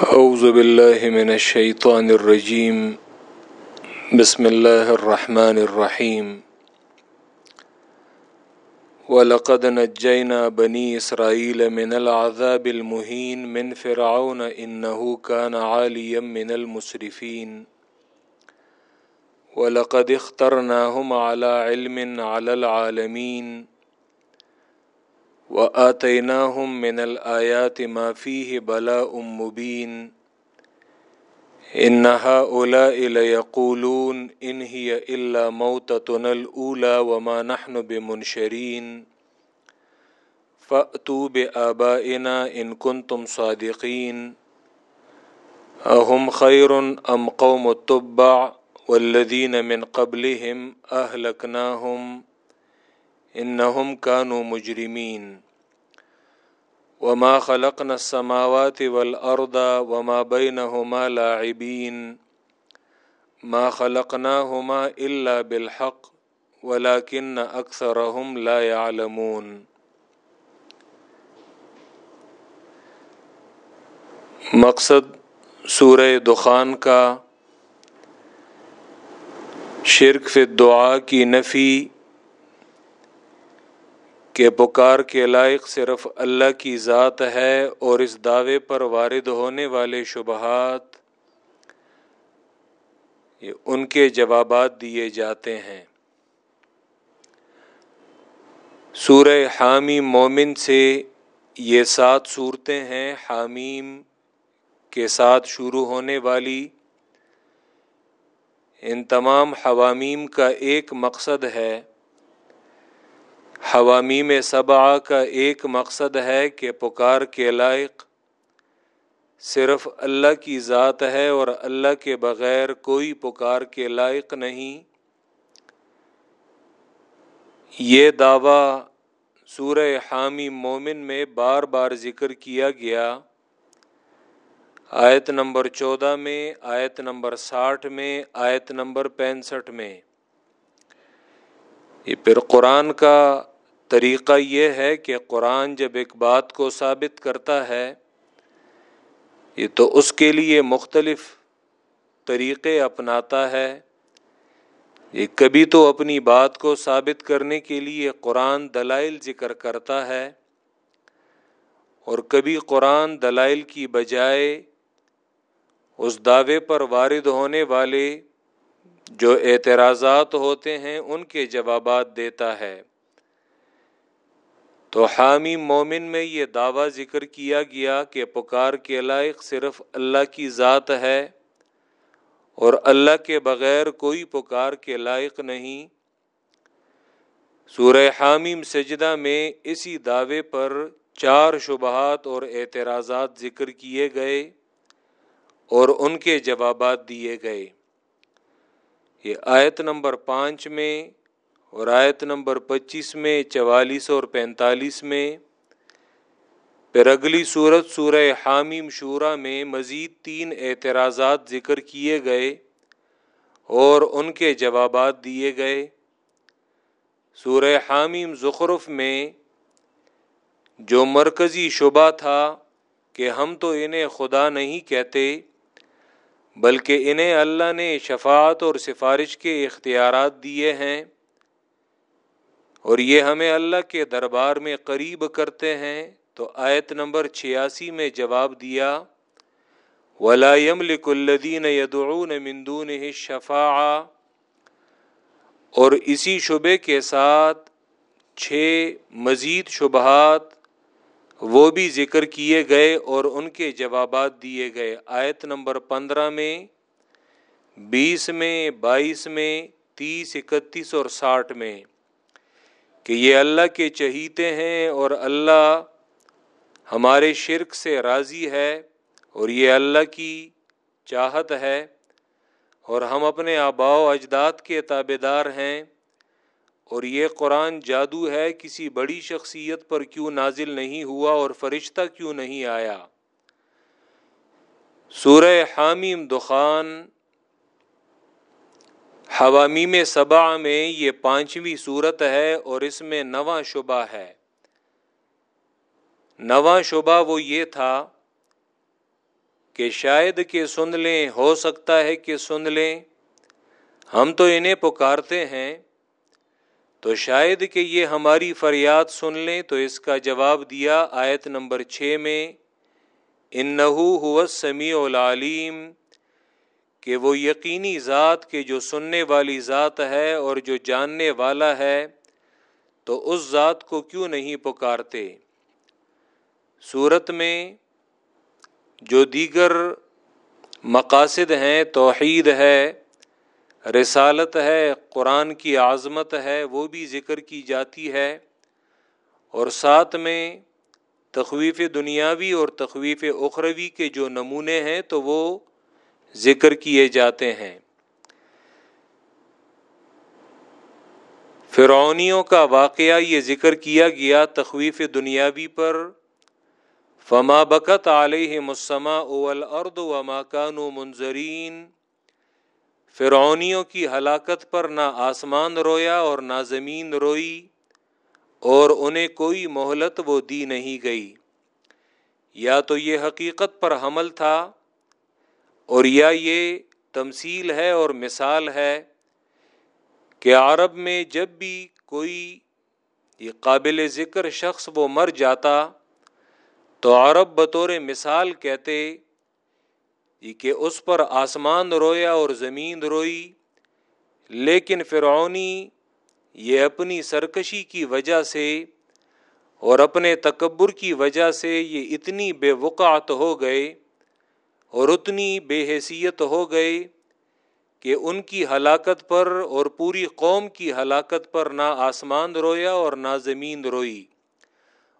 أعوذ بالله من الشيطان الرجيم. بسم الله الرحمن الرحيم. ولقد نجينا بني إسرائيل من العذاب المهين من فرعون إنه كان عاليا من المسرفين. ولقد اخترناهم على علم على العالمين وآتيناهم من الآيات ما فيه بلاء مبين إن هؤلاء ليقولون إن هي إلا موتتنا الأولى وما نحن بمنشرين فأتوا بآبائنا إن كنتم صادقين أهم خير أم قوم التبع والذين من قبلهم أهلكناهم انہم كانوا مجرمین۔ وما خلقنا السماوات والارض وما بينهما لاعبين ما خلقناهما الا بالحق ولكن اكثرهم لا يعلمون مقصد سورہ دخان کا شرک فی دعا کی نفی کہ پکار کے لائق صرف اللہ کی ذات ہے اور اس دعوے پر وارد ہونے والے شبہات یہ ان کے جوابات دیے جاتے ہیں۔ سورہ حامی مومن سے یہ سات صورتیں ہیں، حامیم کے ساتھ شروع ہونے والی۔ ان تمام حوامیم کا ایک مقصد ہے۔ حوامی میں صبا کا ایک مقصد ہے کہ پکار کے لائق صرف اللہ کی ذات ہے اور اللہ کے بغیر کوئی پکار کے لائق نہیں۔ یہ دعویٰ سورہ حامی مومن میں بار بار ذکر کیا گیا۔ آیت نمبر چودہ میں، آیت نمبر ساٹھ میں، آیت نمبر پینسٹھ میں۔ یہ پھر قرآن کا طریقہ یہ ہے کہ قرآن جب ایک بات کو ثابت کرتا ہے، یہ تو اس کے لیے مختلف طریقے اپناتا ہے۔ یہ کبھی تو اپنی بات کو ثابت کرنے کے لیے قرآن دلائل ذکر کرتا ہے اور کبھی قرآن دلائل کی بجائے اس دعوے پر وارد ہونے والے جو اعتراضات ہوتے ہیں، ان کے جوابات دیتا ہے۔ تو حامی مومن میں یہ دعویٰ ذکر کیا گیا کہ پکار کے لائق صرف اللہ کی ذات ہے اور اللہ کے بغیر کوئی پکار کے لائق نہیں۔ سورہ حامیم سجدہ میں اسی دعوے پر چار شبہات اور اعتراضات ذکر کیے گئے اور ان کے جوابات دیے گئے۔ یہ آیت نمبر پانچ میں اور آیت نمبر پچیس میں، چوالیس اور پینتالیس میں، پھر اگلی صورت سورہ حامیم شورہ میں مزید تین اعتراضات ذکر کیے گئے اور ان کے جوابات دیے گئے۔ سورہ حامیم زخرف میں جو مرکزی شبہ تھا کہ ہم تو انہیں خدا نہیں کہتے، بلکہ انہیں اللہ نے شفاعت اور سفارش کے اختیارات دیے ہیں۔ اور یہ ہمیں اللہ کے دربار میں قریب کرتے ہیں، تو آیت نمبر چھیاسی میں جواب دیا ولام الدین یدعون مندون شفا اور اسی شبے کے ساتھ چھ مزید شبہات وہ بھی ذکر کیے گئے اور ان کے جوابات دیے گئے۔ آیت نمبر پندرہ میں، بیس میں، بائیس میں، تیس، اکتیس اور ساٹھ میں۔ کہ یہ اللہ کے چہیتے ہیں اور اللہ ہمارے شرک سے راضی ہے اور یہ اللہ کی چاہت ہے اور ہم اپنے آبا و اجداد کے تابے دار ہیں اور یہ قرآن جادو ہے، کسی بڑی شخصیت پر کیوں نازل نہیں ہوا اور فرشتہ کیوں نہیں آیا؟ سورہ حامیم دخان حوامیم صبا میں یہ پانچویں صورت ہے اور اس میں نواں شبہ ہے۔ نواں شبہ وہ یہ تھا کہ شاید کہ سن لیں، ہو سکتا ہے کہ سن لیں۔ ہم تو انہیں پکارتے ہیں۔ تو شاید کہ یہ ہماری فریاد سن لیں۔ تو اس کا جواب دیا آیت نمبر چھ میں ان ہوا سمیع العلیم۔ کہ وہ یقینی ذات کے جو سننے والی ذات ہے اور جو جاننے والا ہے، تو اس ذات کو کیوں نہیں پکارتے؟ صورت میں جو دیگر مقاصد ہیں، توحید ہے، رسالت ہے، قرآن کی عظمت ہے، وہ بھی ذکر کی جاتی ہے۔ اور ساتھ میں تخویف دنیاوی اور تخویف اخروی کے جو نمونے ہیں، تو وہ ذکر کیے جاتے ہیں۔ فرعونیوں کا واقعہ یہ ذکر کیا گیا تخویف دنیاوی پر۔ فما بکت علیہ مسما اول ارد و ماکان و منظرین فرعونیوں کی ہلاکت پر نہ آسمان رویا اور نہ زمین روئی اور انہیں کوئی مہلت وہ دی نہیں گئی۔ یا تو یہ حقیقت پر حمل تھا اور یا یہ تمثیل ہے اور مثال ہے کہ عرب میں جب بھی کوئی یہ قابل ذکر شخص وہ مر جاتا تو عرب بطور مثال کہتے کہ اس پر آسمان رویا اور زمین روئی، لیکن فرعونی یہ اپنی سرکشی کی وجہ سے اور اپنے تکبر کی وجہ سے یہ اتنی بے وقعت ہو گئے اور اتنی بے حیثیت ہو گئے کہ ان کی ہلاکت پر اور پوری قوم کی ہلاکت پر نہ آسمان رویا اور نہ زمین روئی۔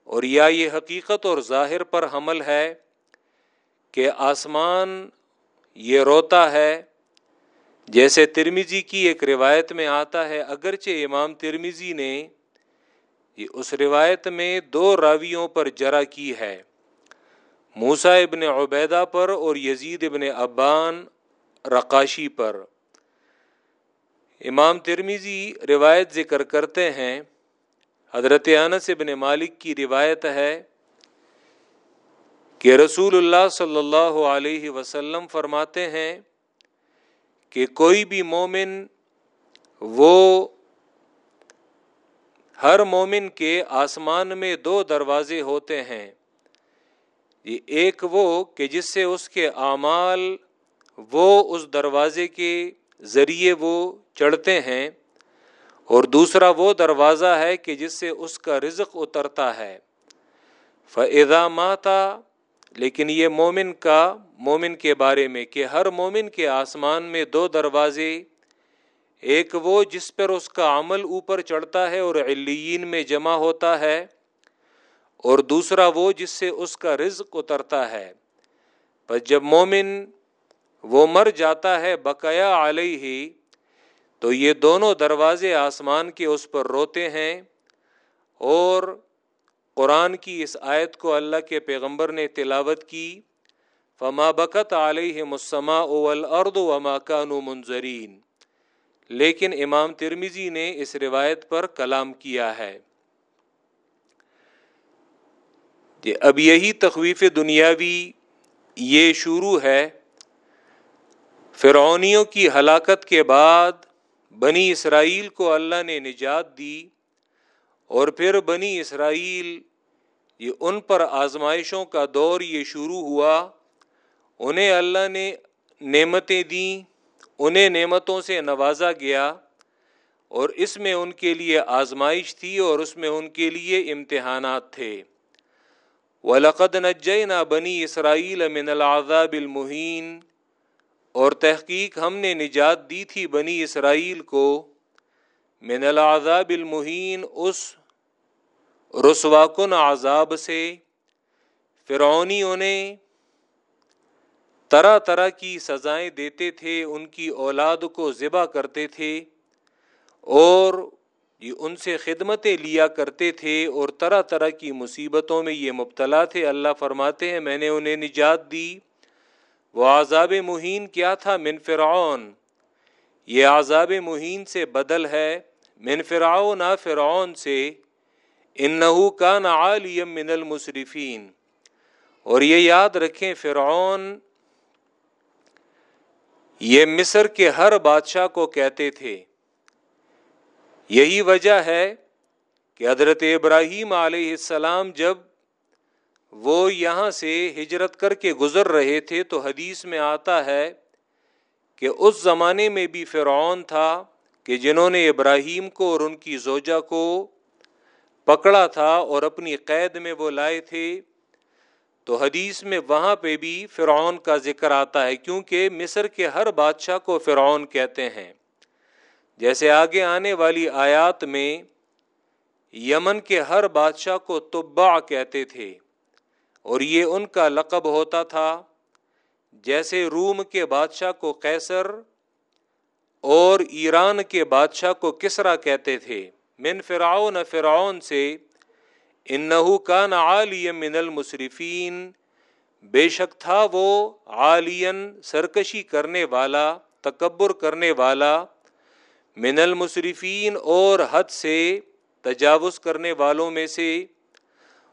اور یا یہ حقیقت اور ظاہر پر حمل ہے کہ آسمان یہ روتا ہے، جیسے ترمیزی کی ایک روایت میں آتا ہے، اگرچہ امام ترمیزی نے اس روایت میں دو راویوں پر جرا کی ہے۔ موسا ابن عبیدہ پر اور یزید ابن ابان رقاشی پر۔ امام ترمیزی روایت ذکر کرتے ہیں، حضرت انس ابن مالک کی روایت ہے کہ رسول اللہ صلی اللہ علیہ وسلم فرماتے ہیں کہ کوئی بھی مومن وہ ہر مومن کے آسمان میں دو دروازے ہوتے ہیں۔ یہ ایک وہ کہ جس سے اس کے اعمال وہ اس دروازے کے ذریعے وہ چڑھتے ہیں، اور دوسرا وہ دروازہ ہے کہ جس سے اس کا رزق اترتا ہے۔ فضا ماتا، لیکن یہ مومن کا، مومن کے بارے میں کہ ہر مومن کے آسمان میں دو دروازے، ایک وہ جس پر اس کا عمل اوپر چڑھتا ہے اور علیین میں جمع ہوتا ہے۔ اور دوسرا وہ جس سے اس کا رزق اترتا ہے۔ پر جب مومن وہ مر جاتا ہے بقایا علیہ ہی تو یہ دونوں دروازے آسمان کے اس پر روتے ہیں۔ اور قرآن کی اس آیت کو اللہ کے پیغمبر نے تلاوت کی، فما بکت علیہ مسما اول ارد وما کانو منظرین لیکن امام ترمیزی نے اس روایت پر کلام کیا ہے۔ کہ اب یہی تخویف دنیاوی یہ شروع ہے۔ فرعونیوں کی ہلاکت کے بعد بنی اسرائیل کو اللہ نے نجات دی اور پھر بنی اسرائیل یہ ان پر آزمائشوں کا دور یہ شروع ہوا۔ انہیں اللہ نے نعمتیں دیں، انہیں نعمتوں سے نوازا گیا اور اس میں ان کے لیے آزمائش تھی اور اس میں ان کے لیے امتحانات تھے۔ ولقد نجینا بنی اسرائیل من العذاب المہین اور تحقیق ہم نے نجات دی تھی بنی اسرائیل کو۔ من العذاب المہین اس رسواکن عذاب سے۔ فرعونی انہیں طرح طرح کی سزائیں دیتے تھے، ان کی اولاد کو ذبح کرتے تھے۔ اور یہ ان سے خدمتیں لیا کرتے تھے اور طرح طرح کی مصیبتوں میں یہ مبتلا تھے۔ اللہ فرماتے ہیں، میں نے انہیں نجات دی۔ وہ عذاب مہین کیا تھا؟ من فرعون۔ یہ عذاب مہین سے بدل ہے۔ من فرعون فرعون سے۔ ان کا نعالیم من المصرفین اور یہ یاد رکھیں، فرعون یہ مصر کے ہر بادشاہ کو کہتے تھے۔ یہی وجہ ہے کہ حضرت ابراہیم علیہ السلام جب وہ یہاں سے ہجرت کر کے گزر رہے تھے تو حدیث میں آتا ہے کہ اس زمانے میں بھی فرعون تھا کہ جنہوں نے ابراہیم کو اور ان کی زوجہ کو پکڑا تھا اور اپنی قید میں وہ لائے تھے، تو حدیث میں وہاں پہ بھی فرعون کا ذکر آتا ہے، کیونکہ مصر کے ہر بادشاہ کو فرعون کہتے ہیں۔ جیسے آگے آنے والی آیات میں یمن کے ہر بادشاہ کو تبا کہتے تھے، اور یہ ان کا لقب ہوتا تھا، جیسے روم کے بادشاہ کو قیصر اور ایران کے بادشاہ کو کسرا کہتے تھے۔ من فرعون فرعون سے انہو کان عالی من المصرفین، بے شک تھا وہ عالین سرکشی کرنے والا، تکبر کرنے والا۔ من المصرفین اور حد سے تجاوز کرنے والوں میں سے،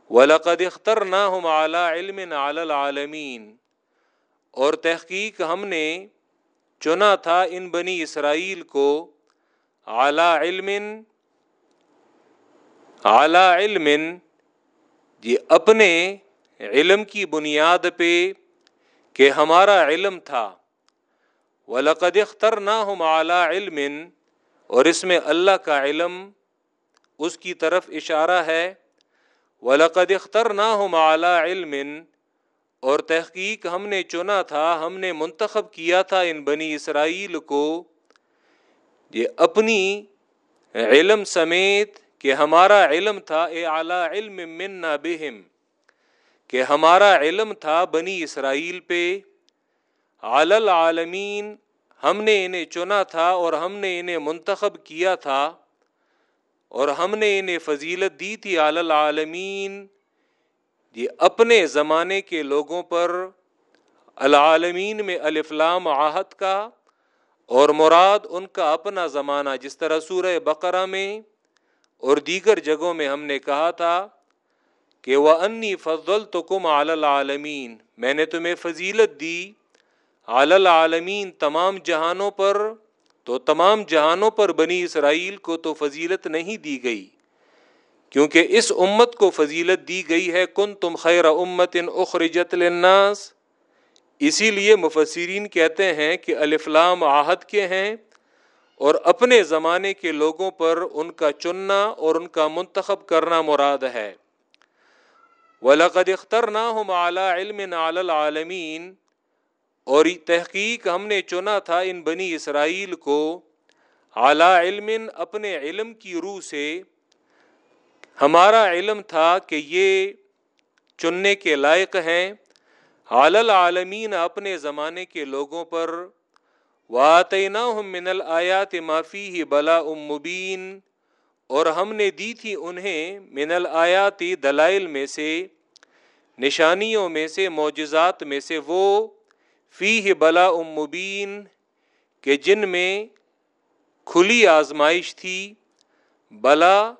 وَلَقَدْ اخْتَرْنَاهُمْ عَلَىٰ عِلْمٍ عَلَى الْعَالَمِينَ۔ اور تحقیق ہم نے چنا تھا ان بنی اسرائیل کو اعلی علم اعلی علم۔ جی اپنے علم کی بنیاد پہ کہ ہمارا علم تھا۔ وَلَقَدْ اخْتَرْنَاهُمْ عَلَىٰ عِلْمٍ۔ اور اس میں اللہ کا علم اس کی طرف اشارہ ہے ولاقد اختر نہ ہو مالا علم۔ اور تحقیق ہم نے چنا تھا، ہم نے منتخب کیا تھا ان بنی اسرائیل کو۔ یہ اپنی علم سمیت کہ ہمارا علم تھا، اے اعلیٰ علم من بہم کہ ہمارا علم تھا بنی اسرائیل پہ۔ عالمین ہم نے انہیں چنا تھا اور ہم نے انہیں منتخب کیا تھا اور ہم نے انہیں فضیلت دی تھی العالمین۔ یہ اپنے زمانے کے لوگوں پر العالمین میں الفلام آہت کا اور مراد ان کا اپنا زمانہ، جس طرح سورہ بقرہ میں اور دیگر جگہوں میں ہم نے کہا تھا کہ وہ انی فضل تو کم العالمین میں نے تمہیں فضیلت دی العالمین تمام جہانوں پر، تو تمام جہانوں پر بنی اسرائیل کو تو فضیلت نہیں دی گئی، کیونکہ اس امت کو فضیلت دی گئی ہے کن تم خیر امت ان اخرجت للناس۔ اسی لیے مفسرین کہتے ہیں کہ الفلام آہد کے ہیں اور اپنے زمانے کے لوگوں پر ان کا چننا اور ان کا منتخب کرنا مراد ہے۔ وَلَقَدْ اخْتَرْنَاهُمْ عَلَىٰ عِلْمٍ عَلَى الْعَالَمِينَ۔ اور تحقیق ہم نے چنا تھا ان بنی اسرائیل کو اعلیٰ علم اپنے علم کی روح سے۔ ہمارا علم تھا کہ یہ چننے کے لائق ہیں۔ عالل عالمین اپنے زمانے کے لوگوں پر۔ واطینہ من الیات معافی ہی بلا مبین اور ہم نے دی تھی انہیں من الیاتی دلائل میں سے، نشانیوں میں سے، معجزات میں سے۔ وہ فی بلا مبین، کہ جن میں کھلی آزمائش تھی، بلا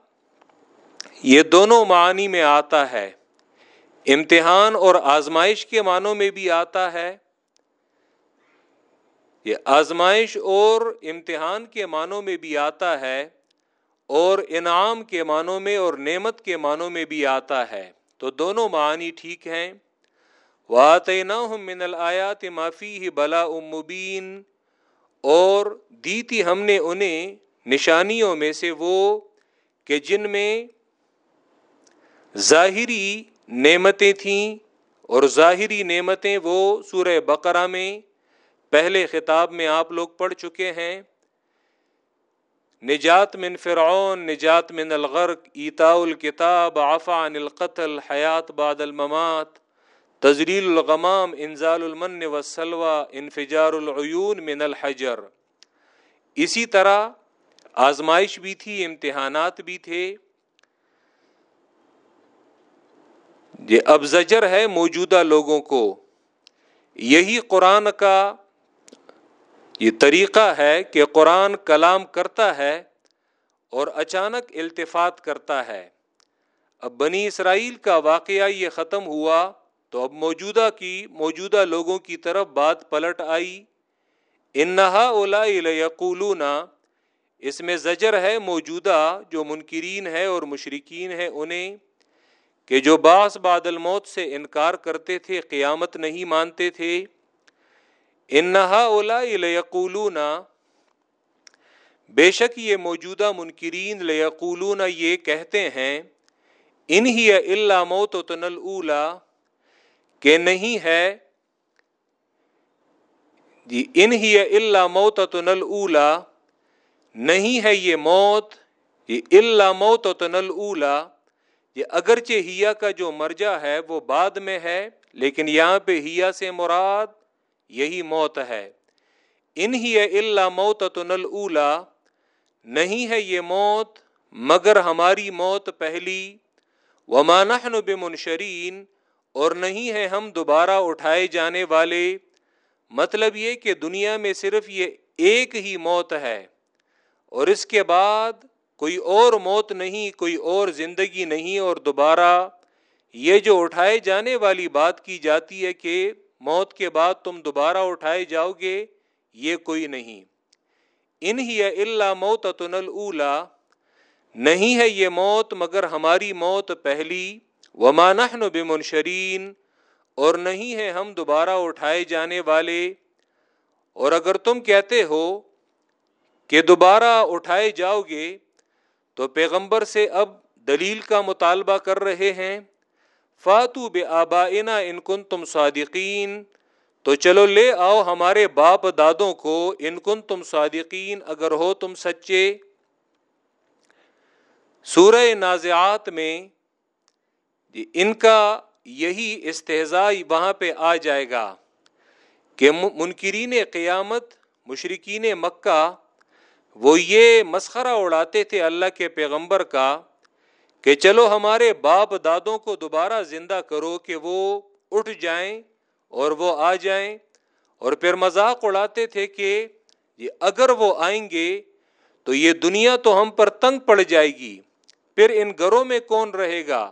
یہ دونوں معنی میں آتا ہے۔ امتحان اور آزمائش کے معنوں میں بھی آتا ہے۔ یہ آزمائش اور امتحان کے معنوں میں بھی آتا ہے اور انعام کے معنوں میں اور نعمت کے معنوں میں بھی آتا ہے۔ تو دونوں معنی ٹھیک ہیں۔ من الآیات معافی بلا مبین اور دی تھی ہم نے انہیں نشانیوں میں سے وہ کہ جن میں ظاہری نعمتیں تھیں اور ظاہری نعمتیں وہ سورہ بقرہ میں پہلے خطاب میں آپ لوگ پڑھ چکے ہیں۔ نجات من فرعون، نجات من الغرق ایتا الکتاب، عفا عن القتل، حیات بعد الممات۔ تزریل الغمام، انزال المن و سلوا انفجار العیون من الحجر. اسی طرح آزمائش بھی تھی، امتحانات بھی تھے۔ یہ اب زجر ہے موجودہ لوگوں کو۔ یہی قرآن کا یہ طریقہ ہے کہ قرآن کلام کرتا ہے اور اچانک التفات کرتا ہے۔ اب بنی اسرائیل کا واقعہ یہ ختم ہوا۔ تو اب موجودہ کی، موجودہ لوگوں کی طرف بات پلٹ آئی۔ انہا اولا یقولونا اس میں زجر ہے موجودہ جو منکرین ہے اور مشرقین ہے انہیں، کہ جو باس بادل موت سے انکار کرتے تھے، قیامت نہیں مانتے تھے۔ انہا اولا یقولونا بے شک یہ موجودہ منکرین لیقولون یہ کہتے ہیں، انہی اللہ موت و تنل اولا کہ نہیں ہے۔ جی انہی اللہ موت تنل اولا نہیں ہے یہ موت، یہ اللہ موت و تنل اولا یہ اگرچہ ہیا کا جو مرجا ہے وہ بعد میں ہے، لیکن یہاں پہ ہیا سے مراد یہی موت ہے۔ انہی اللہ موت تنل اولا نہیں ہے یہ موت، مگر ہماری موت پہلی۔ ومانحن بمنشرین۔ اور نہیں ہے ہم دوبارہ اٹھائے جانے والے۔ مطلب یہ کہ دنیا میں صرف یہ ایک ہی موت ہے۔ اور اس کے بعد کوئی اور موت نہیں، کوئی اور زندگی نہیں۔ اور دوبارہ یہ جو اٹھائے جانے والی بات کی جاتی ہے کہ موت کے بعد تم دوبارہ اٹھائے جاؤ گے، یہ کوئی نہیں۔ انہی اللہ موت تنل اولا نہیں ہے یہ موت مگر ہماری موت پہلی۔ ومانحن بمنشرین، اور نہیں ہے ہم دوبارہ اٹھائے جانے والے۔ اور اگر تم کہتے ہو کہ دوبارہ اٹھائے جاؤ گے، تو پیغمبر سے اب دلیل کا مطالبہ کر رہے ہیں۔ فاتو بے آبا ان کن تم صادقین۔ تو چلو لے آؤ ہمارے باپ دادوں کو ان کن تم صادقین، اگر ہو تم سچے۔ سورہ نازعات میں ان کا یہی استحضاء وہاں پہ آ جائے گا کہ منکرین قیامت مشرقین مکہ وہ یہ مسخرہ اڑاتے تھے اللہ کے پیغمبر کا کہ چلو ہمارے باپ دادوں کو دوبارہ زندہ کرو کہ وہ اٹھ جائیں اور وہ آ جائیں۔ اور پھر مذاق اڑاتے تھے کہ یہ اگر وہ آئیں گے تو یہ دنیا تو ہم پر تنگ پڑ جائے گی۔ پھر ان گھروں میں کون رہے گا؟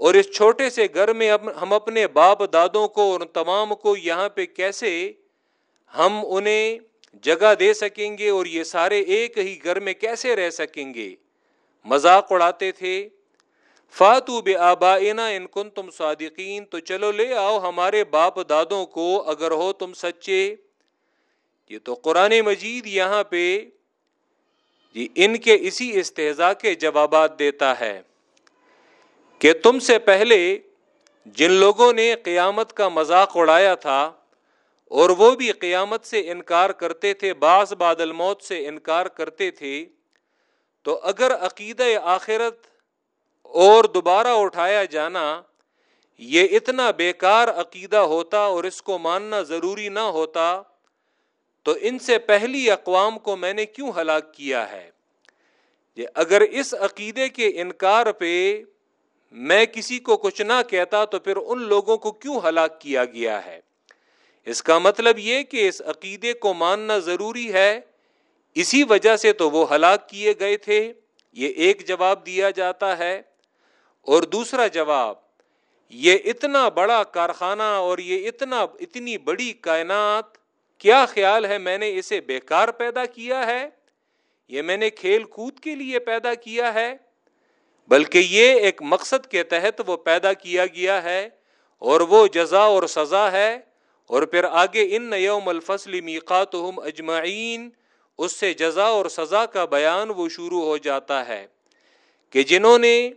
اور اس چھوٹے سے گھر میں ہم اپنے باپ دادوں کو اور تمام کو یہاں پہ کیسے ہم انہیں جگہ دے سکیں گے اور یہ سارے ایک ہی گھر میں کیسے رہ سکیں گے؟ مذاق اڑاتے تھے۔ فاتو بے آبا ان کن تم صادقین، تو چلو لے آؤ ہمارے باپ دادوں کو اگر ہو تم سچے۔ یہ تو قرآن مجید یہاں پہ جی ان کے اسی استحضا کے جوابات دیتا ہے۔ کہ تم سے پہلے جن لوگوں نے قیامت کا مذاق اڑایا تھا اور وہ بھی قیامت سے انکار کرتے تھے، بعض بادل موت سے انکار کرتے تھے، تو اگر عقیدہ آخرت اور دوبارہ اٹھایا جانا، یہ اتنا بیکار عقیدہ ہوتا اور اس کو ماننا ضروری نہ ہوتا، تو ان سے پہلی اقوام کو میں نے کیوں ہلاک کیا ہے؟ یہ اگر اس عقیدے کے انکار پہ میں کسی کو کچھ نہ کہتا تو پھر ان لوگوں کو کیوں ہلاک کیا گیا ہے؟ اس کا مطلب یہ کہ اس عقیدے کو ماننا ضروری ہے۔ اسی وجہ سے تو وہ ہلاک کیے گئے تھے۔ یہ ایک جواب دیا جاتا ہے۔ اور دوسرا جواب، یہ اتنا بڑا کارخانہ اور یہ اتنا، اتنی بڑی کائنات، کیا خیال ہے میں نے اسے بیکار پیدا کیا ہے؟ یہ میں نے کھیل کود کے لیے پیدا کیا ہے۔ بلکہ یہ ایک مقصد کے تحت وہ پیدا کیا گیا ہے اور وہ جزا اور سزا ہے اور پھر آگے ان یوم الفصل میقاتہم اجمعین، اس سے جزا اور سزا کا بیان وہ شروع ہو جاتا ہے کہ جنہوں نے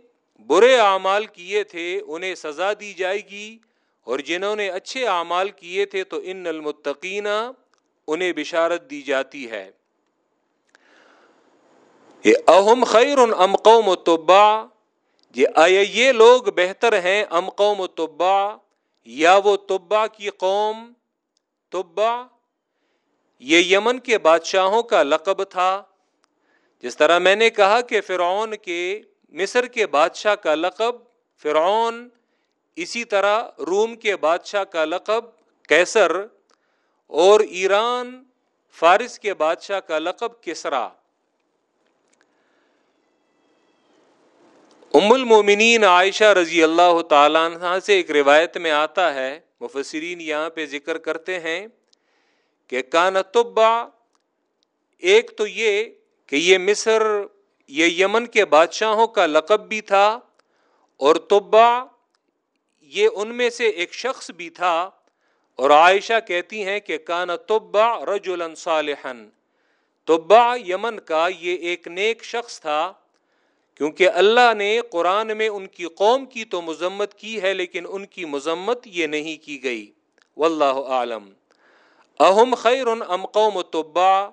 برے اعمال کیے تھے انہیں سزا دی جائے گی اور جنہوں نے اچھے اعمال کیے تھے تو ان المتقین انہیں بشارت دی جاتی ہے۔ اہم خیر ام قوم طبا یہ جی آیا یہ لوگ بہتر ہیں ام قوم طبا یا وہ طبا کی قوم طبا یہ یمن کے بادشاہوں کا لقب تھا۔ جس طرح میں نے کہا کہ فرعون کے مصر کے بادشاہ کا لقب، فرعون اسی طرح روم کے بادشاہ کا لقب کیسر اور ایران، فارس کے بادشاہ کا لقب کسرا۔ ام المومنین عائشہ رضی اللہ تعالیٰ عنہ سے ایک روایت میں آتا ہے، مفسرین یہاں پہ ذکر کرتے ہیں کہ کان طبا ایک تو یہ کہ یہ مصر، یہ یمن کے بادشاہوں کا لقب بھی تھا اور طبا یہ ان میں سے ایک شخص بھی تھا اور عائشہ کہتی ہیں کہ کان طبا رجلا صالحا طبا یمن کا یہ ایک نیک شخص تھا۔ کیونکہ اللہ نے قرآن میں ان کی قوم کی تو مذمت کی ہے، لیکن ان کی مذمت یہ نہیں کی گئی۔ واللہ عالم اہم خیر ام قوم طبا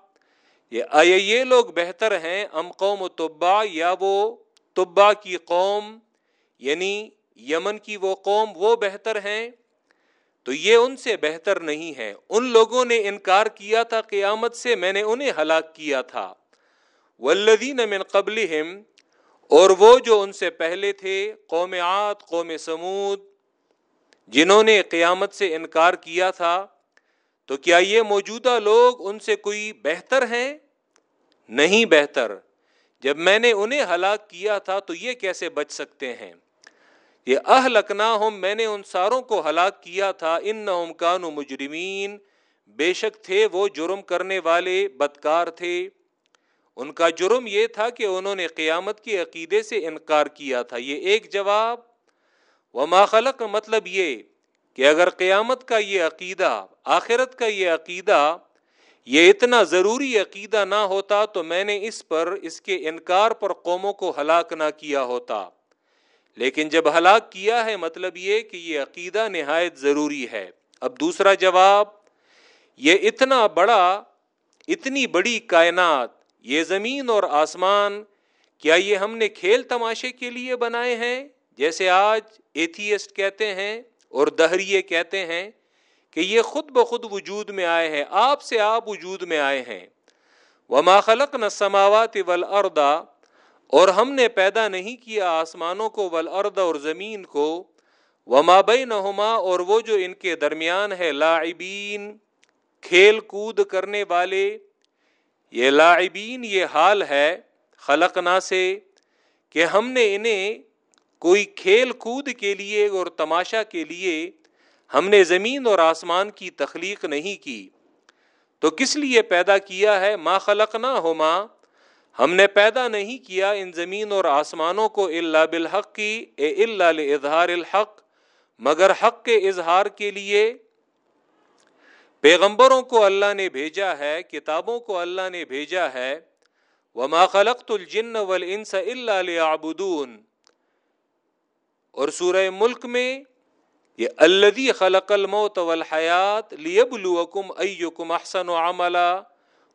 یہ یہ لوگ بہتر ہیں ام قوم طبا یا وہ طبا کی قوم یعنی یمن کی وہ قوم وہ بہتر ہیں؟ تو یہ ان سے بہتر نہیں ہے ان لوگوں نے انکار کیا تھا قیامت سے، میں نے انہیں ہلاک کیا تھا۔ والذین من قبلہم اور وہ جو ان سے پہلے تھے، قوم عاد، قوم سمود، جنہوں نے قیامت سے انکار کیا تھا، تو کیا یہ موجودہ لوگ ان سے کوئی بہتر ہیں؟ نہیں بہتر۔ جب میں نے انہیں ہلاک کیا تھا، تو یہ کیسے بچ سکتے ہیں؟ یہ اہلکنا ہم میں نے ان ساروں کو ہلاک کیا تھا۔ ان نہ مجرمین۔ بے شک تھے وہ جرم کرنے والے، بدکار تھے۔ ان کا جرم یہ تھا کہ انہوں نے قیامت کے عقیدے سے انکار کیا تھا۔ یہ ایک جواب۔ وہ ماخلق مطلب یہ کہ اگر قیامت کا یہ عقیدہ، آخرت کا یہ عقیدہ، یہ اتنا ضروری عقیدہ نہ ہوتا تو میں نے اس پر، اس کے انکار پر قوموں کو ہلاک نہ کیا ہوتا۔ لیکن جب ہلاک کیا ہے مطلب یہ کہ یہ عقیدہ نہایت ضروری ہے۔ اب دوسرا جواب۔ یہ اتنا بڑا، اتنی بڑی کائنات یہ زمین اور آسمان، کیا یہ ہم نے کھیل تماشے کے لیے بنائے ہیں؟ جیسے آج ایتھیسٹ کہتے ہیں اور دہریے کہتے ہیں کہ یہ خود بخود وجود میں آئے ہیں، آپ سے آپ وجود میں آئے ہیں۔ وما خلق نہ سماوات ول اور ہم نے پیدا نہیں کیا آسمانوں کو ول اور زمین کو۔ وما بینہما اور وہ جو ان کے درمیان ہے، لاعبین، کھیل کود کرنے والے۔ یہ لاعبین یہ حال ہے خلقنا سے کہ ہم نے انہیں کوئی کھیل کود کے لیے اور تماشا کے لیے ہم نے زمین اور آسمان کی تخلیق نہیں کی۔ تو کس لیے پیدا کیا ہے؟ ما خلق نہ ہوما ہم نے پیدا نہیں کیا ان زمین اور آسمانوں کو اللہ بالحق کی اے اللہ اظہار الحق۔ مگر حق کے اظہار کے لیے پیغمبروں کو اللہ نے بھیجا ہے، کتابوں کو اللہ نے بھیجا ہے۔ وما خلقت الجن والانس الا ليعبدون۔ اور سورہ ملک میں، یہ الذي خلق الموت والحیات ليبلوکم ایکم احسن عملا۔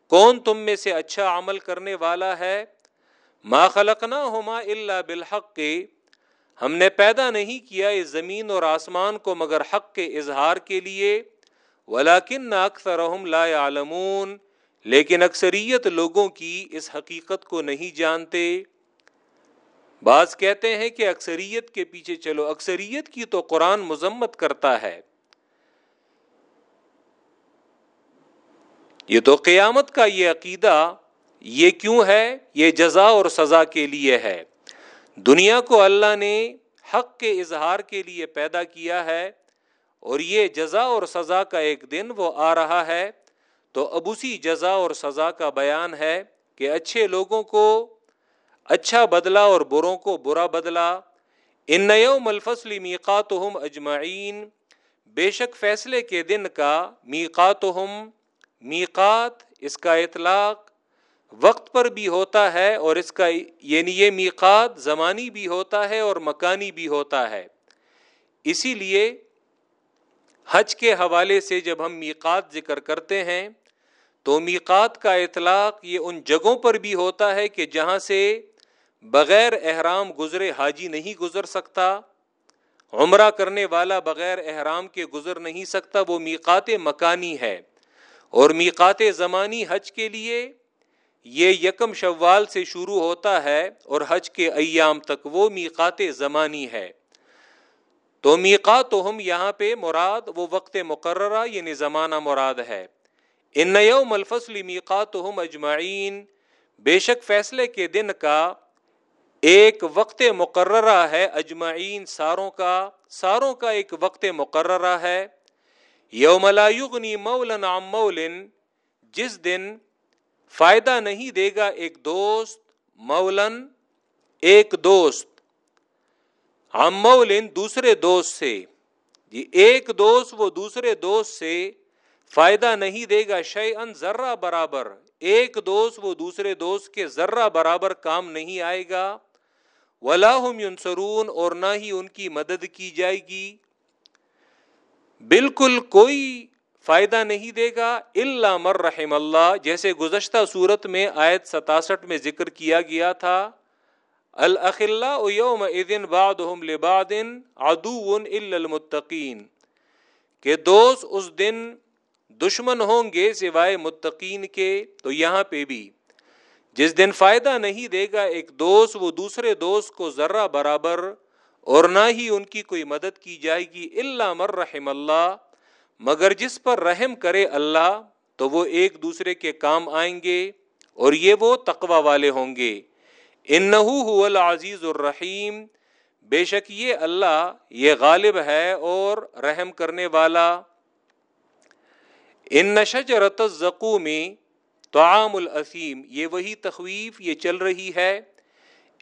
کون تم میں سے اچھا عمل کرنے والا ہے؟ ما خلقنا ہما اللہ بالحق۔ ہم نے پیدا نہیں کیا اس زمین اور آسمان کو مگر حق کے اظہار کے لیے۔ ولاکن اکثر لا عالمون لیکن اکثریت لوگوں کی اس حقیقت کو نہیں جانتے۔ بعض کہتے ہیں کہ اکثریت کے پیچھے چلو، اکثریت کی تو قرآن مذمت کرتا ہے۔ یہ تو قیامت کا یہ عقیدہ، یہ کیوں ہے؟ یہ جزا اور سزا کے لیے ہے۔ دنیا کو اللہ نے حق کے اظہار کے لیے پیدا کیا ہے۔ اور یہ جزا اور سزا کا ایک دن وہ آ رہا ہے، تو اب اسی جزا اور سزا کا بیان ہے کہ اچھے لوگوں کو اچھا بدلا اور بروں کو برا بدلا ان نیو ملفصلی میقات اجمعین، بے شک فیصلے کے دن کا میقات میقات اس کا اطلاق وقت پر بھی ہوتا ہے اور اس کا یعنی یہ میقات زمانی بھی ہوتا ہے اور مکانی بھی ہوتا ہے۔ اسی لیے حج کے حوالے سے جب ہم میقات ذکر کرتے ہیں، تو میقات کا اطلاق یہ ان جگہوں پر بھی ہوتا ہے کہ جہاں سے بغیر احرام گزرے حاجی نہیں گزر سکتا، عمرہ کرنے والا بغیر احرام کے گزر نہیں سکتا، وہ میقات مکانی ہے۔ اور میقات زمانی حج کے لیے یہ یکم شوال سے شروع ہوتا ہے اور حج کے ایام تک وہ میقات زمانی ہے۔ تو میقات ہم یہاں پہ مراد وہ وقت مقررہ یعنی زمانہ مراد ہے۔ ان نیو الفصل میقات ہم اجمعین، بے شک فیصلے کے دن کا ایک وقت مقررہ ہے اجمعین ساروں کا ساروں کا ایک وقت مقررہ ہے۔ یوم یغنی مولن عن مولن، جس دن فائدہ نہیں دے گا ایک دوست، مولن، ایک دوست۔ ہم دوسرے دوست سے۔ جی ایک دوست وہ دوسرے دوست سے فائدہ نہیں دے گا شے ان ذرہ برابر۔ ایک دوست وہ دوسرے دوست کے ذرہ برابر کام نہیں آئے گا۔ ولاحم یونسرون اور نہ ہی ان کی مدد کی جائے گی۔ بالکل کوئی فائدہ نہیں دے گا اللہ مر رحم اللہ۔ جیسے گزشتہ صورت میں آیت ستاسٹھ میں ذکر کیا گیا تھا۔ الخلا یوم ادن باد لبادن ادو المتقین کہ دوست اس دن دشمن ہوں گے سوائے متقین کے، تو یہاں پہ بھی۔ جس دن فائدہ نہیں دے گا ایک دوست، وہ دوسرے دوست کو ذرہ برابر اور نہ ہی ان کی کوئی مدد کی جائے گی اللہ مر رحم اللہ۔ مگر جس پر رحم کرے اللہ، تو وہ ایک دوسرے کے کام آئیں گے اور یہ وہ تقوا والے ہوں گے۔ ان العزیز الرحیم۔ بے شک یہ اللہ، یہ غالب ہے اور رحم کرنے والا۔ ان نشج رت میں توعام الاسیم، یہ وہی تخویف، یہ چل رہی ہے۔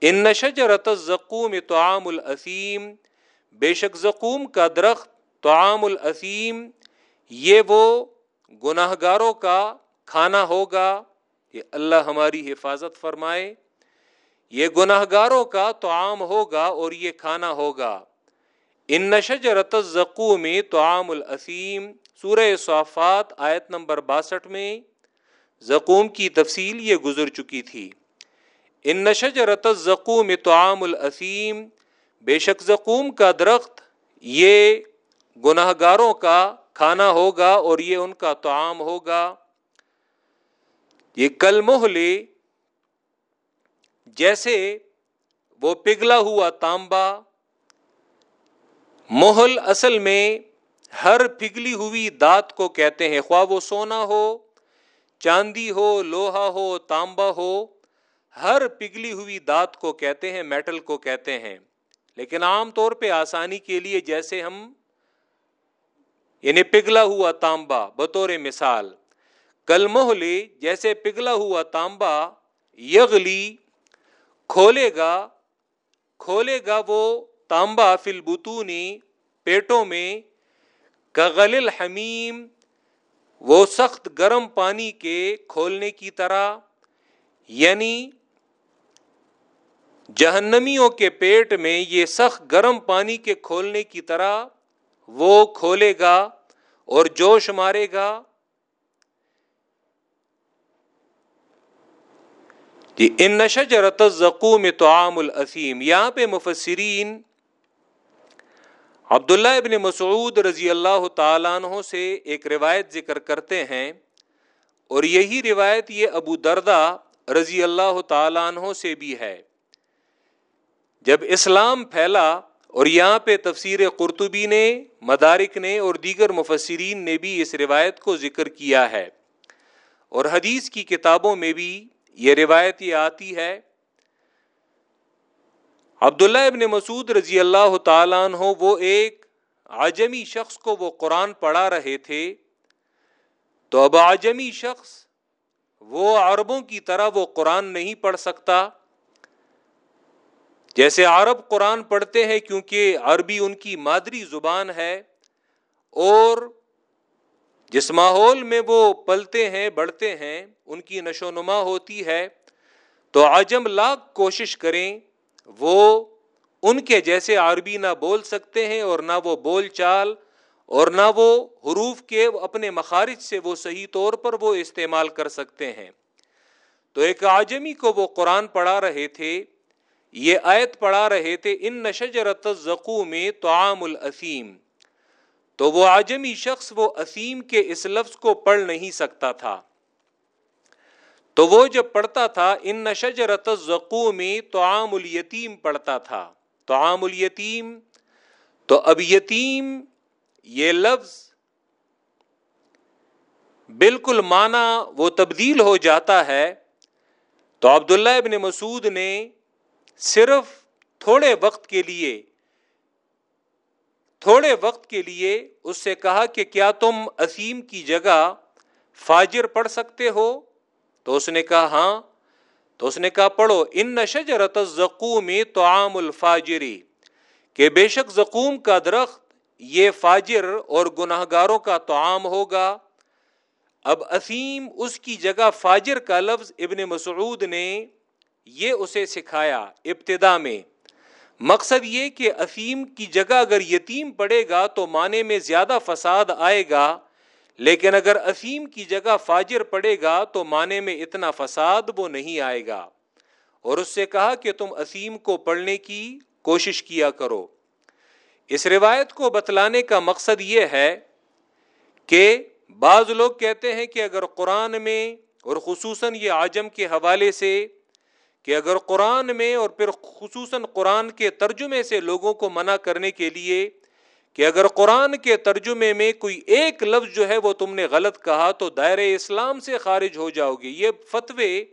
ان نشج رت میں توعام الاسیم۔ بے شک زقوم کا درخت توعام الاسیم۔ یہ وہ گناہ گاروں کا کھانا ہوگا۔ یہ اللہ ہماری حفاظت فرمائے۔ یہ گناہ گاروں کا تو عام ہوگا اور یہ کھانا ہوگا۔ ان نشج رت میں تو عام الاسیم، سورہ صافات، آیت نمبر باسٹھ میں۔ زقوم کی تفصیل یہ گزر چکی تھی۔ ان نشج رت میں تو عام الاسیم، بے شک زقوم کا درخت، یہ گناہ گاروں کا کھانا ہوگا اور یہ ان کا تعام ہوگا۔ یہ کل محلے جیسے وہ پگھلا ہوا تانبا محل اصل میں ہر پگھلی ہوئی دات کو کہتے ہیں، خواہ وہ سونا ہو، چاندی ہو، لوہا ہو، تانبا ہو، ہر پگھلی ہوئی دات کو کہتے ہیں، میٹل کو کہتے ہیں۔ لیکن عام طور پہ آسانی کے لیے جیسے ہم یعنی پگھلا ہوا تانبا، بطور مثال، کل محلی جیسے پگھلا ہوا تانبا، یغلی کھولے گا کھولے گا وہ تانبا فل بتونی پیٹوں میں کغل الحمیم، وہ سخت گرم پانی کے کھولنے کی طرح یعنی جہنمیوں کے پیٹ میں یہ سخت گرم پانی کے کھولنے کی طرح وہ کھولے گا اور جوش مارے گا۔ جی ان نشجرت الزقوم طعام الاسیم یہاں پہ مفسرین عبداللہ ابن مسعود رضی اللہ تعالیٰ عنہ سے ایک روایت ذکر کرتے ہیں اور یہی روایت یہ ابو دردا رضی اللہ تعالیٰ عنہ سے بھی ہے۔ جب اسلام پھیلا اور یہاں پہ تفسیر قرطبی نے، مدارک نے اور دیگر مفسرین نے بھی اس روایت کو ذکر کیا ہے اور حدیث کی کتابوں میں بھی یہ روایت یہ آتی ہے، عبداللہ ابن مسعود رضی اللہ تعالیٰ عنہ وہ ایک عجمی شخص کو وہ قرآن پڑھا رہے تھے۔ تو اب عجمی شخص وہ عربوں کی طرح وہ قرآن نہیں پڑھ سکتا۔ جیسے عرب قرآن پڑھتے ہیں کیونکہ عربی ان کی مادری زبان ہے اور جس ماحول میں وہ پلتے ہیں، بڑھتے ہیں، ان کی نشو نما ہوتی ہے، تو عجم لاکھ کوشش کریں، وہ ان کے جیسے عربی نہ بول سکتے ہیں اور نہ وہ بول چال اور نہ وہ حروف کے اپنے مخارج سے وہ صحیح طور پر وہ استعمال کر سکتے ہیں۔ تو ایک آجمی کو وہ قرآن پڑھا رہے تھے، یہ آیت پڑھا رہے تھے، ان نشجرت زقو میں تو عام الاسیم تو وہ آجمی شخص وہ اسیم کے اس لفظ کو پڑھ نہیں سکتا تھا۔ تو وہ جب پڑھتا تھا، ان نشج نشجرت میں تو عام الیتیم پڑھتا تھا۔ تو عام الیتیم تو اب یتیم یہ لفظ بالکل مانا وہ تبدیل ہو جاتا ہے۔ تو عبداللہ ابن مسعود نے صرف تھوڑے وقت کے لیے تھوڑے وقت کے لیے اس سے کہا کہ کیا تم اسیم کی جگہ فاجر پڑھ سکتے ہو؟ تو اس نے کہا ہاں۔ تو اس نے کہا، پڑھو، ان نشجرت زکوم تو عام الفاجری کہ بے شک زکوم کا درخت یہ فاجر اور گناہ گاروں کا تو عام ہوگا۔ اب اسیم اس کی جگہ فاجر کا لفظ ابن مسعود نے یہ اسے سکھایا، ابتدا میں۔ مقصد یہ کہ افیم کی جگہ اگر یتیم پڑے گا تو معنی میں زیادہ فساد آئے گا، لیکن اگر افیم کی جگہ فاجر پڑے گا تو معنی میں اتنا فساد وہ نہیں آئے گا۔ اور اس سے کہا کہ تم افیم کو پڑھنے کی کوشش کیا کرو۔ اس روایت کو بتلانے کا مقصد یہ ہے کہ بعض لوگ کہتے ہیں کہ اگر قرآن میں اور خصوصاً یہ آجم کے حوالے سے کہ اگر قرآن میں اور پھر خصوصاً قرآن کے ترجمے سے لوگوں کو منع کرنے کے لیے کہ اگر قرآن کے ترجمے میں کوئی ایک لفظ جو ہے وہ تم نے غلط کہا تو دائر اسلام سے خارج ہو جاؤ گے۔ یہ فتوے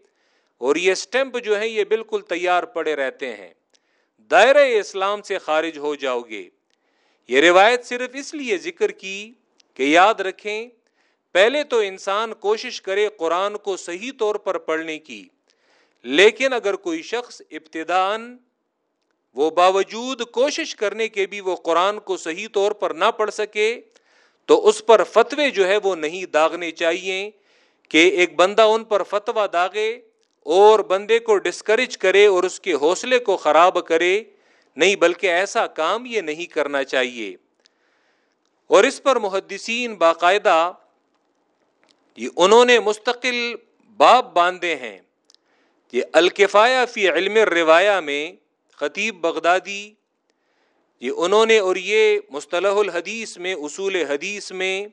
اور یہ اسٹمپ جو ہے یہ بالکل تیار پڑے رہتے ہیں۔ دائر اسلام سے خارج ہو جاؤ گے۔ یہ روایت صرف اس لیے ذکر کی کہ یاد رکھیں، پہلے تو انسان کوشش کرے قرآن کو صحیح طور پر پڑھنے کی۔ لیکن اگر کوئی شخص ابتدان وہ باوجود کوشش کرنے کے بھی وہ قرآن کو صحیح طور پر نہ پڑھ سکے، تو اس پر فتوے جو ہے وہ نہیں داغنے چاہیے کہ ایک بندہ ان پر فتوا داغے اور بندے کو ڈسکریج کرے اور اس کے حوصلے کو خراب کرے۔ نہیں، بلکہ ایسا کام یہ نہیں کرنا چاہیے۔ اور اس پر محدثین باقاعدہ انہوں نے مستقل باب باندھے ہیں۔ یہ الکفایا فی علم روایا میں خطیب بغدادی، یہ انہوں نے اور یہ مصطلح الحدیث میں، اصول حدیث میں،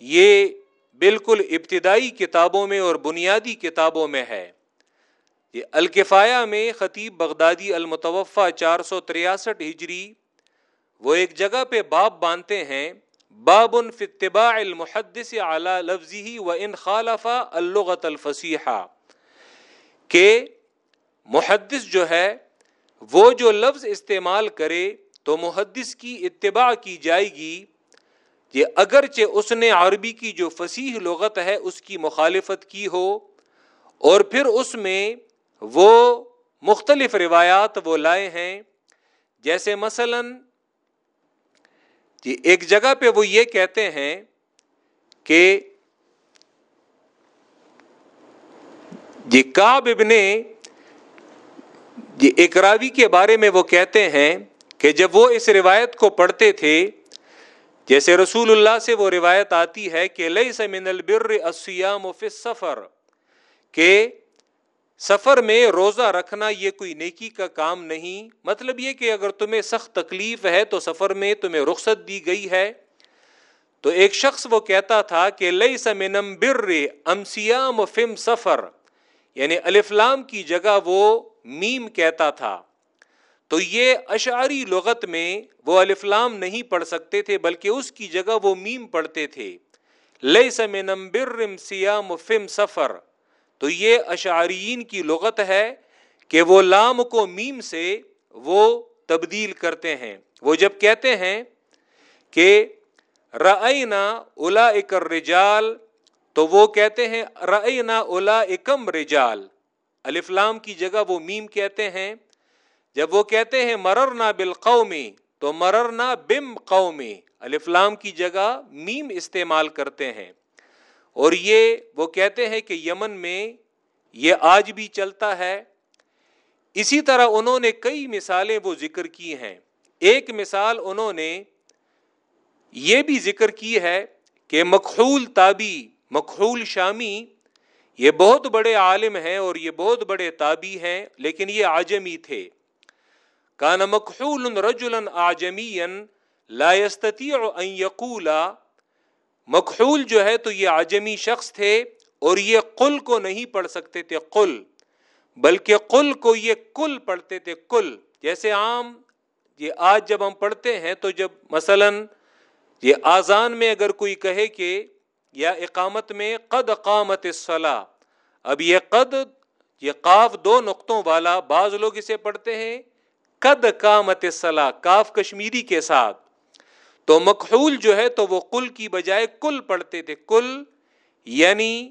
یہ بالکل ابتدائی کتابوں میں اور بنیادی کتابوں میں ہے۔ یہ الکفایا میں خطیب بغدادی المتوفہ چار سو تریاسٹھ ہجری، وہ ایک جگہ پہ باب باندھتے ہیں، باب فتباء المحدث اعلی لفظی و ان خالفہ اللغت الفسیحہ کہ محدث جو ہے، وہ جو لفظ استعمال کرے تو محدث کی اتباع کی جائے گی۔ یہ اگرچہ اس نے عربی کی جو فصیح لغت ہے، اس کی مخالفت کی ہو، اور پھر اس میں وہ مختلف روایات وہ لائے ہیں۔ جیسے مثلا جی ایک جگہ پہ وہ یہ کہتے ہیں کہ جی کاب ابن جی اکراوی کے بارے میں وہ کہتے ہیں کہ جب وہ اس روایت کو پڑھتے تھے، جیسے رسول اللہ سے وہ روایت آتی ہے کہ لئی سمن البر اسیام فی سفر کہ سفر میں روزہ رکھنا یہ کوئی نیکی کا کام نہیں مطلب یہ کہ اگر تمہیں سخت تکلیف ہے تو سفر میں تمہیں رخصت دی گئی ہے۔ تو ایک شخص وہ کہتا تھا کہ لئی سمنم بر امسیام فم سفر یعنی الفلام کی جگہ وہ میم کہتا تھا۔ تو یہ اشعری لغت میں وہ الفلام نہیں پڑھ سکتے تھے، بلکہ اس کی جگہ وہ میم پڑھتے تھے۔ لئی سمنم برم سیام فم سفر۔ تو یہ اشعرین کی لغت ہے کہ وہ لام کو میم سے وہ تبدیل کرتے ہیں۔ وہ جب کہتے ہیں کہ رعینا الا اکر رجال تو وہ کہتے ہیں رعینا الا اکم رجال الفلام کی جگہ وہ میم کہتے ہیں۔ جب وہ کہتے ہیں، مررنا بالقومی تو مررنا بم قومی الفلام کی جگہ میم استعمال کرتے ہیں۔ اور یہ وہ کہتے ہیں کہ یمن میں یہ آج بھی چلتا ہے۔ اسی طرح انہوں نے کئی مثالیں وہ ذکر کی ہیں۔ ایک مثال انہوں نے یہ بھی ذکر کی ہے کہ مخول تابی مخول شامی، یہ بہت بڑے عالم ہیں اور یہ بہت بڑے تابی ہیں، لیکن یہ آجمی تھے۔ کان مخول رجولن آجمی لا يستطيع ان يقول مخول جو ہے تو یہ عجمی شخص تھے اور یہ قل کو نہیں پڑھ سکتے تھے، قل، بلکہ قل کو یہ کل پڑھتے تھے، کل۔ جیسے عام، یہ آج جب ہم پڑھتے ہیں تو جب مثلا یہ آزان میں اگر کوئی کہے کہ یا اقامت میں قد قامت الصلاح اب یہ قد، یہ قاف دو نقطوں والا بعض لوگ اسے پڑھتے ہیں، قد قامت الصلاح کاف کشمیری کے ساتھ. تو مکحول جو ہے تو وہ کل کی بجائے کل پڑھتے تھے، کل یعنی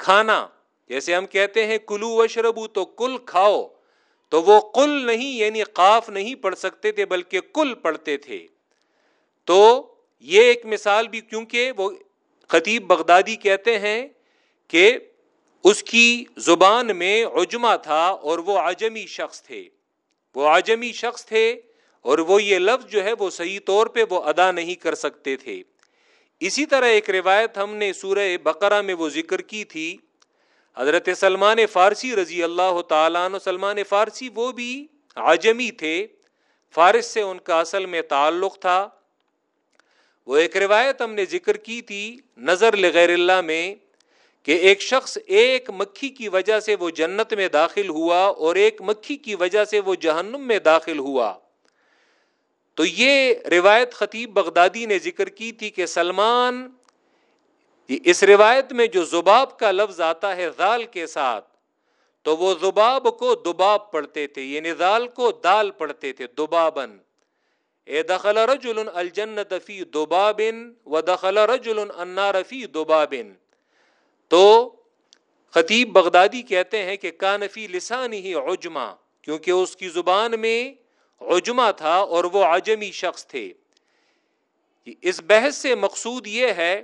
کھانا. جیسے ہم کہتے ہیں کلو وشربو تو کل کھاؤ، تو وہ کل نہیں یعنی قاف نہیں پڑھ سکتے تھے بلکہ کل پڑھتے تھے. تو یہ ایک مثال بھی، کیونکہ وہ خطیب بغدادی کہتے ہیں کہ اس کی زبان میں عجمہ تھا اور وہ عجمی شخص تھے۔ وہ عجمی شخص تھے اور وہ یہ لفظ جو ہے وہ صحیح طور پہ وہ ادا نہیں کر سکتے تھے۔ اسی طرح ایک روایت ہم نے سورہ بقرہ میں وہ ذکر کی تھی۔ حضرت سلمان فارسی رضی اللہ تعالیٰ عنہ، سلمان فارسی وہ بھی عجمی تھے۔ فارس سے ان کا اصل میں تعلق تھا۔ وہ ایک روایت ہم نے ذکر کی تھی نظر لغیر اللہ میں کہ ایک شخص ایک مکھی کی وجہ سے وہ جنت میں داخل ہوا اور ایک مکھی کی وجہ سے وہ جہنم میں داخل ہوا۔ تو یہ روایت خطیب بغدادی نے ذکر کی تھی کہ سلمان اس روایت میں جو زباب کا لفظ آتا ہے زال کے ساتھ، تو وہ زباب کو دباب پڑھتے تھے یعنی زال کو دال پڑھتے تھے دبابن اے دخل رجل الجنت فی دبابن و دخل رجل النار فی دبابن تو خطیب بغدادی کہتے ہیں کہ کانفی لسان ہی عجما کیونکہ اس کی زبان میں عجما تھا اور وہ عجمی شخص تھے۔ اس بحث سے مقصود یہ ہے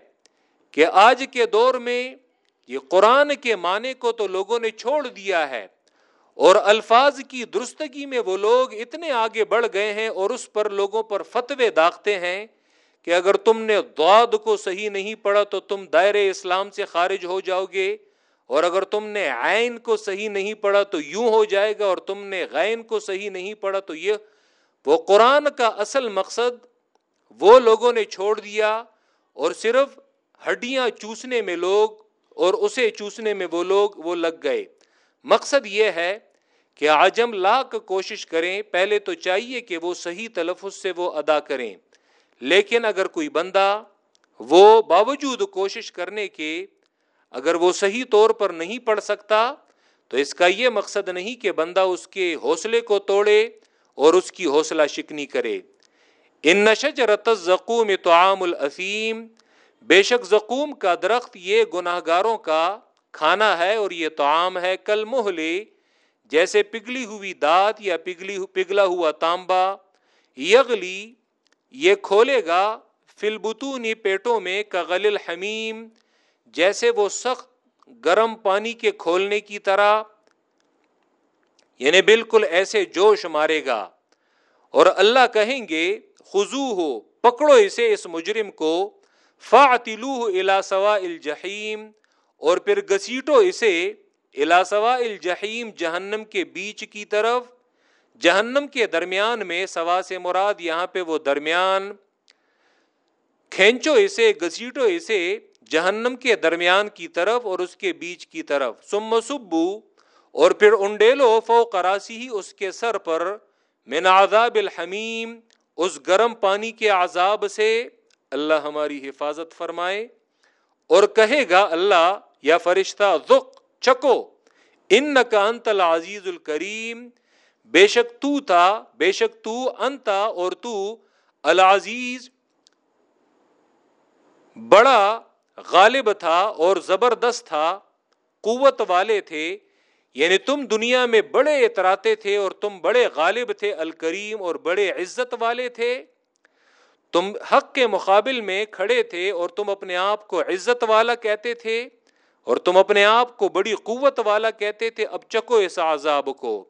کہ آج کے دور میں یہ قرآن کے معنی کو تو لوگوں نے چھوڑ دیا ہے اور الفاظ کی درستگی میں وہ لوگ اتنے آگے بڑھ گئے ہیں اور اس پر لوگوں پر فتوے داغتے ہیں کہ اگر تم نے دعد کو صحیح نہیں پڑھا تو تم دائر اسلام سے خارج ہو جاؤ گے، اور اگر تم نے عین کو صحیح نہیں پڑھا تو یوں ہو جائے گا، اور تم نے غین کو صحیح نہیں پڑھا تو یہ وہ قرآن کا اصل مقصد وہ لوگوں نے چھوڑ دیا، اور صرف ہڈیاں چوسنے میں لوگ اور اسے چوسنے میں وہ لوگ وہ لگ گئے۔ مقصد یہ ہے کہ آجم لاکھ کوشش کریں، پہلے تو چاہیے کہ وہ صحیح تلفظ سے وہ ادا کریں۔ لیکن اگر کوئی بندہ وہ باوجود کوشش کرنے کے اگر وہ صحیح طور پر نہیں پڑھ سکتا، تو اس کا یہ مقصد نہیں کہ بندہ اس کے حوصلے کو توڑے اور اس کی حوصلہ شکنی کرے۔ ان نشج رت زکوم تو عام بے شک زکوم کا درخت یہ گناہ گاروں کا کھانا ہے اور یہ تو عام ہے کل محلے جیسے پگھلی ہوئی دانت یا پگھلی پگھلا ہوا تانبا، یغلی، یہ کھولے گا فلبتونی پیٹوں میں کغل الحمیم، جیسے وہ سخت گرم پانی کے کھولنے کی طرح یعنی بالکل ایسے جوش مارے گا۔ اور اللہ کہیں گے خزو ہو، پکڑو اسے اس مجرم کو فاطلو الا سوا الجحیم، اور پھر گسیٹو اسے الا سوا الجحیم جہنم کے بیچ کی طرف، جہنم کے درمیان میں سوا سے مراد یہاں پہ وہ درمیان، کھینچو اسے گسیٹو اسے جہنم کے درمیان کی طرف اور اس کے بیچ کی طرف۔ سم سبو، اور پھر انڈیلو فو کراسی ہی اس کے سر پر من عذاب الحمیم، اس گرم پانی کے عذاب سے اللہ ہماری حفاظت فرمائے اور کہے گا اللہ یا فرشتہ ذق چکو۔ ان کا انت العزیز الکریم۔ بے شک تو تھا بے شک تو انتا اور تو العزیز۔ بڑا غالب تھا اور زبردست تھا، قوت والے تھے۔ یعنی تم دنیا میں بڑے اتراتے تھے اور تم بڑے غالب تھے، الکریم اور بڑے عزت والے تھے۔ تم حق کے مقابل میں کھڑے تھے اور تم اپنے آپ کو عزت والا کہتے تھے۔ اور تم اپنے آپ کو بڑی قوت والا کہتے تھے، اب چکو اس عذاب کو۔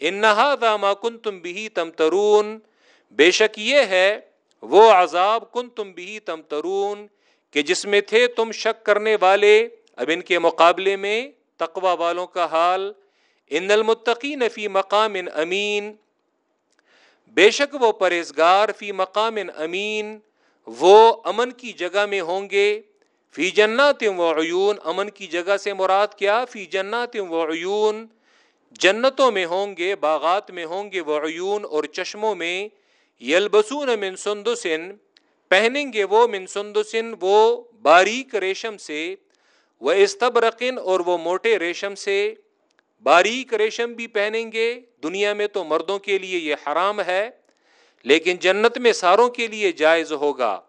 انہا داما کن تم بھی تم ترون بے شک یہ ہے، وہ عذاب کن تم بھی تم ترون کہ جس میں تھے تم شک کرنے والے۔ اب ان کے مقابلے میں تقوا والوں کا حال۔ ان المتقین فی مقام امین۔ بے شک وہ پرہزگار فی مقام امین۔ وہ امن کی جگہ میں ہوں گے۔ فی جنات و عیون، امن کی جگہ سے مراد کیا؟ فی جنات و عیون، جنتوں میں ہوں گے، باغات میں ہوں گے وہ عیون، اور چشموں میں یلبسون من سندسن، پہنیں گے وہ من سندسن، وہ باریک ریشم سے وہ استبرقن، اور وہ موٹے ریشم سے، باریک ریشم بھی پہنیں گے۔ دنیا میں تو مردوں کے لیے یہ حرام ہے، لیکن جنت میں ساروں کے لیے جائز ہوگا۔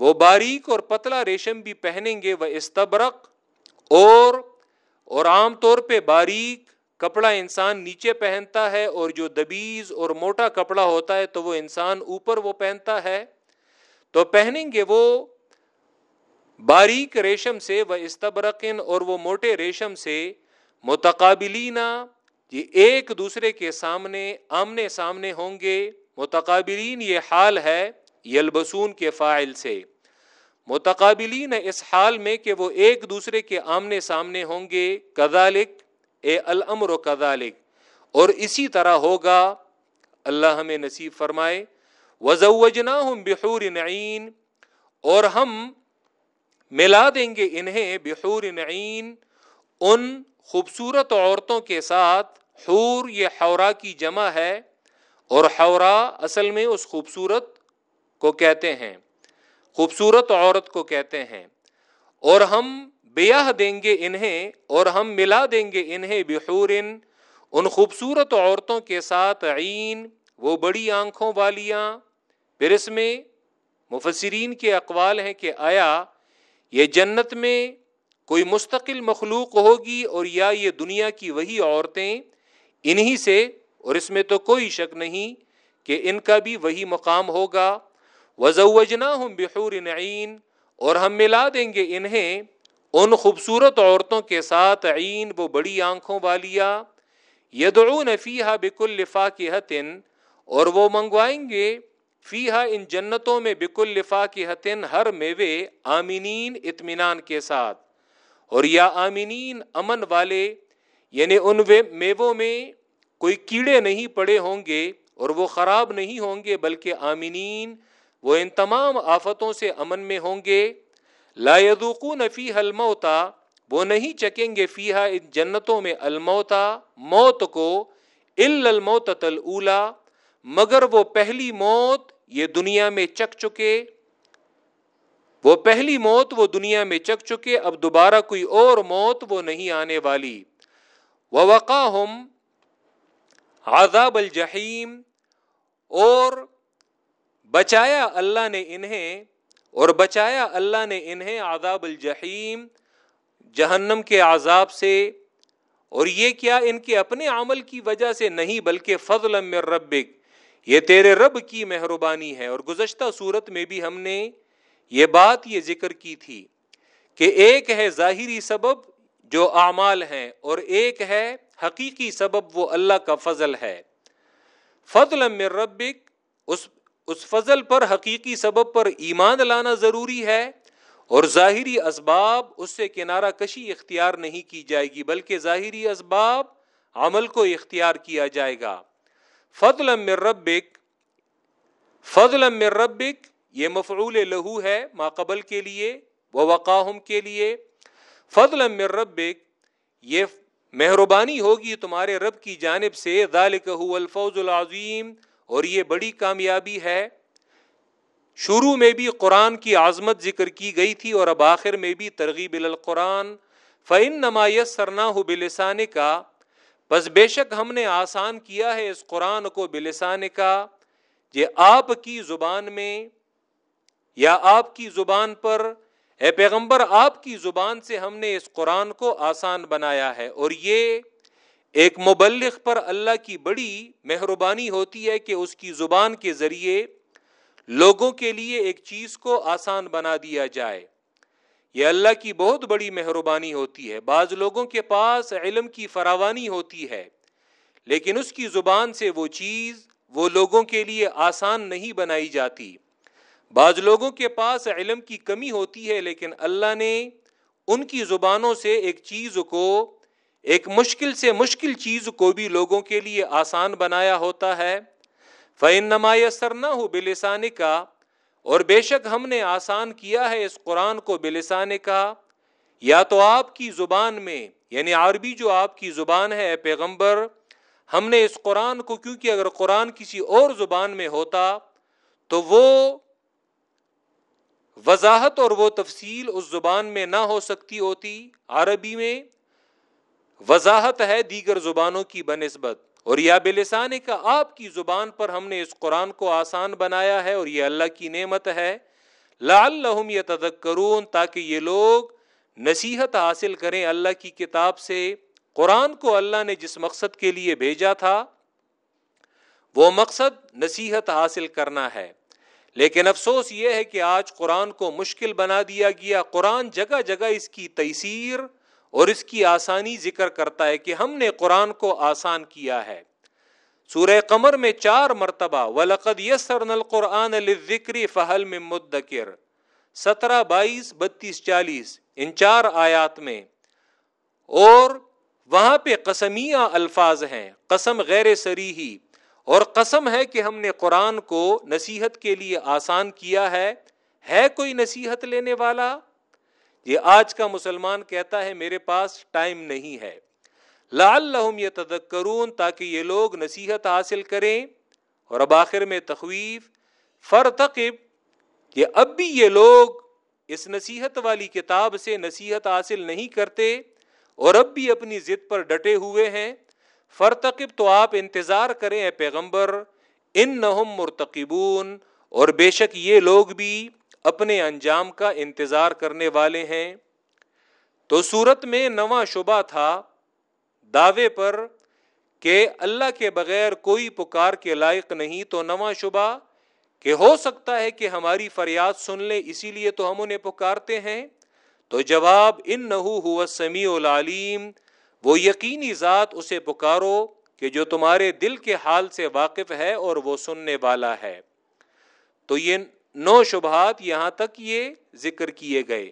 وہ باریک اور پتلا ریشم بھی پہنیں گے وہ استبرق اور اور عام طور پہ باریک کپڑا انسان نیچے پہنتا ہے، اور جو دبیز اور موٹا کپڑا ہوتا ہے تو وہ انسان اوپر وہ پہنتا ہے۔ تو پہنیں گے وہ باریک ریشم سے وہ استبرقن اور وہ موٹے ریشم سے۔ متقابلینہ یہ ایک دوسرے کے سامنے، آمنے سامنے ہوں گے۔ متقابلین، یہ حال ہے۔ یلبسون کے فائل سے۔ متقابلین اس حال میں کہ وہ ایک دوسرے کے آمنے سامنے ہوں گے۔ کدالک اے الامر و کدالک اور اسی طرح ہوگا۔ اللہ ہمیں نصیب فرمائے۔ وزوجنا ہم بحور نعین اور ہم ملا دیں گے انہیں بحور نعین ان خوبصورت عورتوں کے ساتھ حور، یہ حورا کی جمع ہے۔ اور حورا اصل میں اس خوبصورت کو کہتے ہیں، خوبصورت عورت کو کہتے ہیں، اور ہم بیاہ دیں گے انہیں، اور ہم ملا دیں گے انہیں بحور۔ ان خوبصورت عورتوں کے ساتھ عین، وہ بڑی آنکھوں والیاں۔ پھر اس میں مفسرین کے اقوال ہیں کہ آیا، یہ جنت میں کوئی مستقل مخلوق ہوگی اور یا یہ دنیا کی وہی عورتیں انہی سے، اور اس میں تو کوئی شک نہیں کہ ان کا بھی وہی مقام ہوگا۔ وزوجنا ہم بحور نعین اور ہم ملا دیں گے انہیں ان خوبصورت عورتوں کے ساتھ عین، وہ بڑی آنکھوں والیا یدعون فیہا بکل لفاقہتن اور وہ منگوائیں گے فیہا ان جنتوں میں بکل لفاقہتن ہر میوے آمینین اطمینان کے ساتھ۔ اور یا آمینین امن والے یعنی ان میووں میں کوئی کیڑے نہیں پڑے ہوں گے اور وہ خراب نہیں ہوں گے، بلکہ آمینین وہ ان تمام آفتوں سے امن میں ہوں گے۔ لا يذوقون فيها الموتا وہ نہیں چکیں گے فیہا ان جنتوں میں الموتا موت کو الا الموت الاولى مگر وہ پہلی موت یہ دنیا میں چک چکے۔ وہ پہلی موت وہ دنیا میں چک چکے، اب دوبارہ کوئی اور موت وہ نہیں آنے والی۔ ووقاہم عذاب الجحیم، اور بچایا اللہ نے انہیں اور بچایا اللہ نے انہیں عذاب الجحیم، جہنم کے عذاب سے۔ اور یہ کیا ان کے اپنے عمل کی وجہ سے نہیں بلکہ فضل من ربک۔ یہ تیرے رب کی مہربانی ہے۔ اور گزشتہ صورت میں بھی ہم نے یہ بات، یہ ذکر کی تھی کہ ایک ہے ظاہری سبب جو اعمال ہیں اور ایک ہے حقیقی سبب وہ اللہ کا فضل ہے۔ فضل من ربک، اس اس فضل پر حقیقی سبب پر ایمان لانا ضروری ہے اور ظاہری اسباب اس سے کنارہ کشی اختیار نہیں کی جائے گی، بلکہ ظاہری اسباب عمل کو اختیار کیا جائے گا۔ فضل من ربک فضل من ربک، یہ مفعول لہو ہے ما قبل کے لیے وہ وقاہم کے لیے۔ فضل من ربک، یہ مہربانی ہوگی تمہارے رب کی جانب سے، ذالک هو الفوز العظیم۔ اور یہ بڑی کامیابی ہے۔ شروع میں بھی قرآن کی عظمت ذکر کی گئی تھی اور اب آخر میں بھی ترغیب القرآن۔ فعن نمایت سرنا ہو بلسان کا بس بے شک ہم نے آسان کیا ہے اس قرآن کو بلسان کا یہ آپ کی زبان میں یا آپ کی زبان پر؟ اے پیغمبر، آپ کی زبان سے ہم نے اس قرآن کو آسان بنایا ہے اور یہ ایک مبلغ پر اللہ کی بڑی مہربانی ہوتی ہے کہ اس کی زبان کے ذریعے لوگوں کے لیے ایک چیز کو آسان بنا دیا جائے۔ یہ اللہ کی بہت بڑی مہربانی ہوتی ہے۔ بعض لوگوں کے پاس علم کی فراوانی ہوتی ہے، لیکن اس کی زبان سے وہ چیز وہ لوگوں کے لیے آسان نہیں بنائی جاتی۔ بعض لوگوں کے پاس علم کی کمی ہوتی ہے، لیکن اللہ نے ان کی زبانوں سے ایک چیز کو ایک مشکل سے مشکل چیز کو بھی لوگوں کے لیے آسان بنایا ہوتا ہے۔ فعن نمایہ سرنا ہو بلسان کا اور بے شک ہم نے آسان کیا ہے اس قرآن کو بلسان کا یا تو آپ کی زبان میں یعنی عربی جو آپ کی زبان ہے، اے پیغمبر، ہم نے اس قرآن کو، کیونکہ اگر قرآن کسی اور زبان میں ہوتا، تو وہ وضاحت اور وہ تفصیل اس زبان میں نہ ہو سکتی ہوتی، عربی میں۔ وضاحت ہے دیگر زبانوں کی بنسبت، اور یا بلسان کا آپ کی زبان پر ہم نے اس قرآن کو آسان بنایا ہے اور یہ اللہ کی نعمت ہے۔ لعلہم یتذکرون، تاکہ یہ لوگ نصیحت حاصل کریں اللہ کی کتاب سے۔ قرآن کو اللہ نے جس مقصد کے لیے بھیجا تھا، وہ مقصد نصیحت حاصل کرنا ہے۔ لیکن افسوس یہ ہے کہ آج قرآن کو مشکل بنا دیا گیا۔ قرآن جگہ جگہ اس کی تیسیر اور اس کی آسانی ذکر کرتا ہے کہ ہم نے قرآن کو آسان کیا ہے۔ سورہ قمر میں چار مرتبہ، ولقد یسرن القرآن للذکر فہل میں مدکر سترہ، بائیس، بتیس، چالیس، ان چار آیات میں۔ اور وہاں پہ قسمیہ الفاظ ہیں، قسم غیر سری ہی اور قسم ہے کہ ہم نے قرآن کو نصیحت کے لیے آسان کیا ہے۔ ہے کوئی نصیحت لینے والا؟ یہ آج کا مسلمان کہتا ہے میرے پاس ٹائم نہیں ہے۔ لعلہم یتذکرون تاکہ یہ لوگ نصیحت حاصل کریں۔ اور اب آخر میں تخویف فرتقب یہ اب بھی یہ لوگ اس نصیحت والی کتاب سے نصیحت حاصل نہیں کرتے اور اب بھی اپنی ضد پر ڈٹے ہوئے ہیں۔ فرتقب تو آپ انتظار کریں اے پیغمبر ان نہم مرتقبون۔ اور بے شک یہ لوگ بھی اپنے انجام کا انتظار کرنے والے ہیں۔ تو صورت میں نواں شبہ تھا دعوے پر کہ اللہ کے بغیر کوئی پکار کے لائق نہیں۔ تو نواں شبہ کہ ہو سکتا ہے کہ ہماری فریاد سن لے، اسی لیے تو ہم انہیں پکارتے ہیں۔ تو جواب ان نہ سمیع العلیم، وہ یقینی ذات اسے پکارو کہ جو تمہارے دل کے حال سے واقف ہے اور وہ سننے والا ہے۔ تو یہ نو شبہات یہاں تک یہ ذکر کیے گئے۔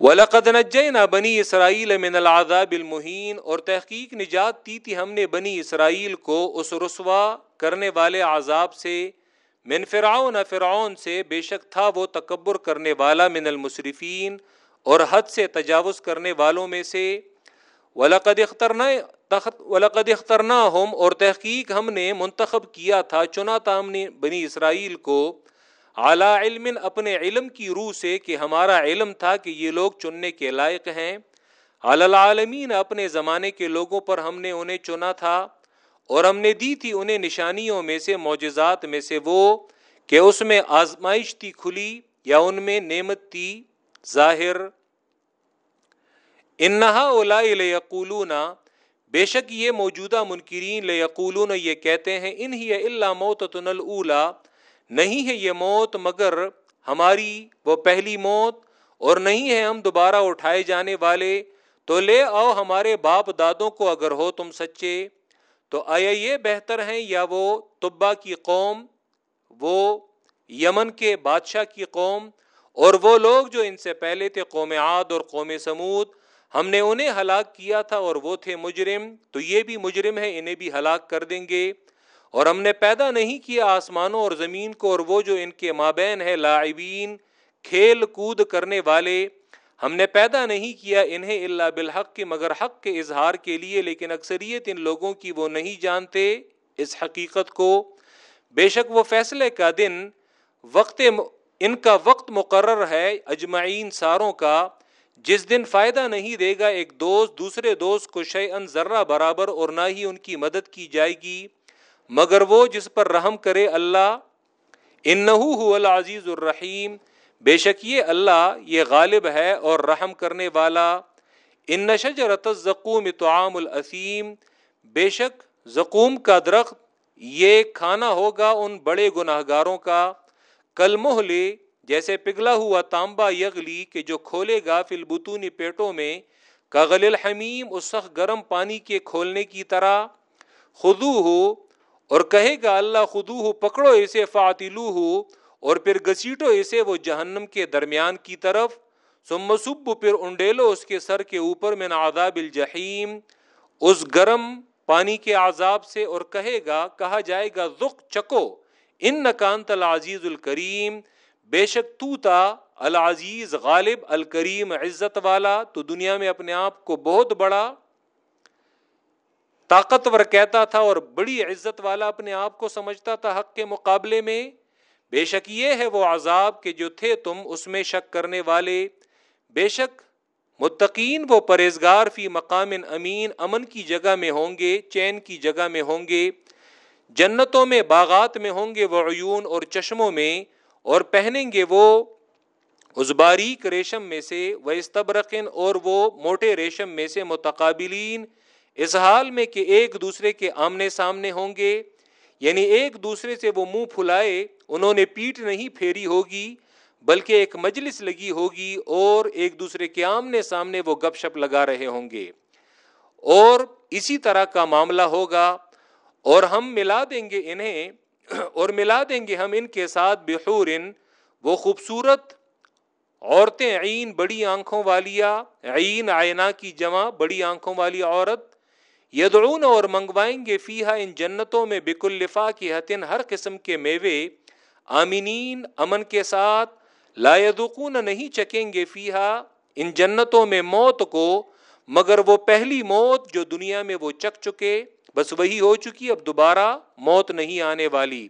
وَلَقَدْ نَجَّيْنَا بَنِي اسرائیل من العذاب المہین اور تحقیق نجات دی تھی ہم نے بنی اسرائیل کو اس رسوا کرنے والے عذاب سے۔ من فرعون فرعون سے بے شک تھا وہ تکبر کرنے والا من المصرفین اور حد سے تجاوز کرنے والوں میں سے۔ ولقد اخترنا ولقد اخترنا ہم اور تحقیق ہم نے منتخب کیا تھا، چنا تھا ہم نے بنی اسرائیل کو اعلیٰ علم اپنے علم کی روح سے کہ ہمارا علم تھا کہ یہ لوگ چننے کے لائق ہیں۔ العالمین اپنے زمانے کے لوگوں پر ہم نے انہیں چنا تھا اور ہم نے دی تھی انہیں نشانیوں میں سے، معجزات میں سے وہ کہ اس میں آزمائش تھی کھلی یا ان میں نعمت تھی۔ ظاہر انہا اولا لیقولون بے شک یہ موجودہ منکرین لیقولون یہ کہتے ہیں، ان ہی اللہ موت الاولا نہیں ہے یہ موت مگر ہماری وہ پہلی موت، اور نہیں ہے ہم دوبارہ اٹھائے جانے والے، تو لے آؤ ہمارے باپ دادوں کو اگر ہو تم سچے۔ تو آیا یہ بہتر ہیں یا وہ طبا کی قوم، وہ یمن کے بادشاہ کی قوم، اور وہ لوگ جو ان سے پہلے تھے، قوم عاد اور قوم سمود ہم نے انہیں ہلاک کیا تھا اور وہ تھے مجرم، تو یہ بھی مجرم ہے انہیں بھی ہلاک کر دیں گے۔ اور ہم نے پیدا نہیں کیا آسمانوں اور زمین کو، اور وہ جو ان کے مابین ہے لاعبین، کھیل کود کرنے والے۔ ہم نے پیدا نہیں کیا انہیں اللہ بالحق کے مگر حق کے اظہار کے لیے، لیکن اکثریت ان لوگوں کی وہ نہیں جانتے اس حقیقت کو۔ بے شک وہ فیصلے کا دن، وقت ان کا وقت مقرر ہے، اجمعین ساروں کا۔ جس دن فائدہ نہیں دے گا ایک دوست دوسرے دوست کو شے ان ذرہ برابر اور نہ ہی ان کی مدد کی جائے گی، مگر وہ جس پر رحم کرے اللہ، انہو العزیز الرحیم۔ بے شک یہ اللہ، یہ غالب ہے اور رحم کرنے والا۔ ان جیسے پگھلا ہوا تانبا یغلی کہ جو کھولے گا فلبتونی پیٹوں میں کغل الحمیم اس سخت گرم پانی کے کھولنے کی طرح خدو ہو اور کہے گا اللہ خدو ہو پکڑو اسے فاتلو ہو اور پھر گسیٹو اسے وہ جہنم کے درمیان کی طرف سم سب، پھر انڈیلو اس کے سر کے اوپر میں عذاب الجحیم، اس گرم پانی کے عذاب سے، اور کہے گا، کہا جائے گا، ذق چکو ان نکانت العزیز الکریم بے شک تو تا العزیز غالب الکریم عزت والا تو دنیا میں اپنے آپ کو بہت بڑا طاقتور کہتا تھا اور بڑی عزت والا اپنے آپ کو سمجھتا تھا حق کے مقابلے میں۔ بے شک یہ ہے وہ عذاب کہ جو تھے تم اس میں شک کرنے والے۔ بے شک متقین وہ پرہزگار فی مقام امین، امن کی جگہ میں ہوں گے، چین کی جگہ میں ہوں گے۔ جنتوں میں، باغات میں ہوں گے وہ عیون اور چشموں میں۔ اور پہنیں گے وہ اس باریک ریشم میں سے وہ اور وہ موٹے ریشم میں سے متقابلین، اس حال میں کہ ایک دوسرے کے آمنے سامنے ہوں گے۔ یعنی ایک دوسرے سے وہ منہ پھلائے، انہوں نے پیٹ نہیں پھیری ہوگی، بلکہ ایک مجلس لگی ہوگی اور ایک دوسرے کے آمنے سامنے وہ گپ شپ لگا رہے ہوں گے۔ اور اسی طرح کا معاملہ ہوگا، اور ہم ملا دیں گے انہیں اور ملا دیں گے ہم ان کے ساتھ بحور وہ خوبصورت عورتیں، عین بڑی آنکھوں والیا عین آئینہ کی جمع بڑی آنکھوں والی عورت، یدعون اور منگوائیں گے فیہا ان جنتوں میں بک الفا کی حتن ہر قسم کے میوے، آمینین، امن کے ساتھ، لا يذقون نہیں چکیں گے فیہا ان جنتوں میں موت کو، مگر وہ پہلی موت جو دنیا میں وہ چک چکے۔ بس وہی ہو چکی، اب دوبارہ موت نہیں آنے والی۔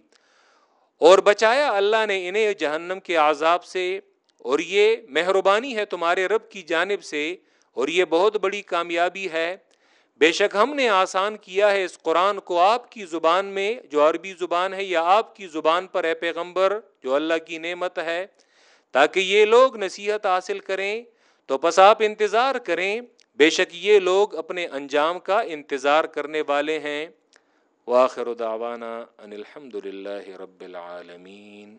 اور بچایا اللہ نے انہیں جہنم کے عذاب سے۔ اور یہ مہربانی ہے تمہارے رب کی جانب سے۔ اور یہ بہت بڑی کامیابی ہے۔ بے شک ہم نے آسان کیا ہے اس قرآن کو آپ کی زبان میں، جو عربی زبان ہے، یا آپ کی زبان پر، اے پیغمبر، جو اللہ کی نعمت ہے۔ تاکہ یہ لوگ نصیحت حاصل کریں۔ تو پس آپ انتظار کریں۔ بے شک یہ لوگ اپنے انجام کا انتظار کرنے والے ہیں۔ واخر دعوانا ان الحمد للہ رب العالمین۔